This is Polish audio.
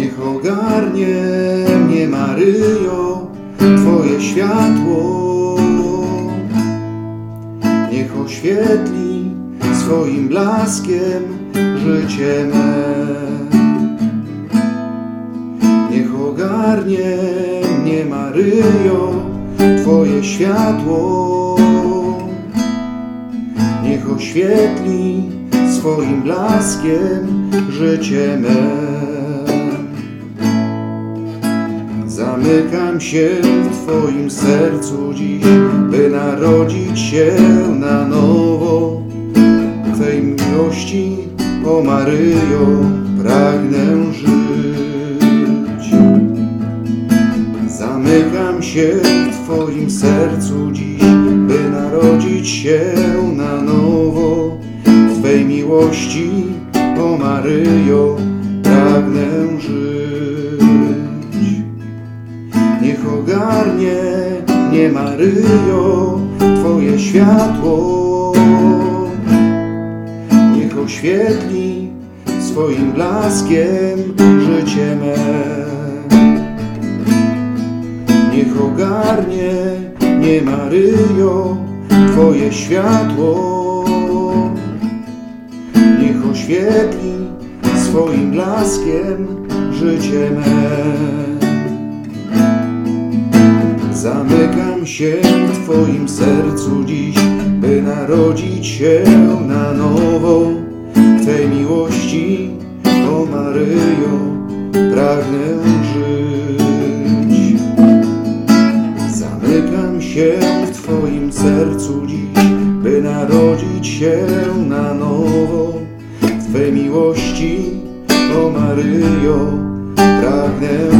Niech ogarnie mnie Maryjo Twoje światło. Niech oświetli swoim blaskiem życie me. Niech ogarnie mnie Maryjo Twoje światło. Niech oświetli swoim blaskiem życie me Zamykam się w Twoim sercu dziś, by narodzić się na nowo. Twej miłości, o Maryjo, pragnę żyć. Zamykam się w Twoim sercu dziś, by narodzić się na nowo. Twej miłości, o Maryjo, pragnę żyć. Niech ogarnie mnie Maryjo Twoje światło. Niech oświetli swoim blaskiem życie me. Niech ogarnie mnie Maryjo Twoje światło. Niech oświetli swoim blaskiem życie me Zamykam się w Twoim sercu dziś, by narodzić się na nowo. Twej miłości, o Maryjo, pragnę żyć. Zamykam się w Twoim sercu dziś, by narodzić się na nowo. Twej miłości, o Maryjo, pragnę.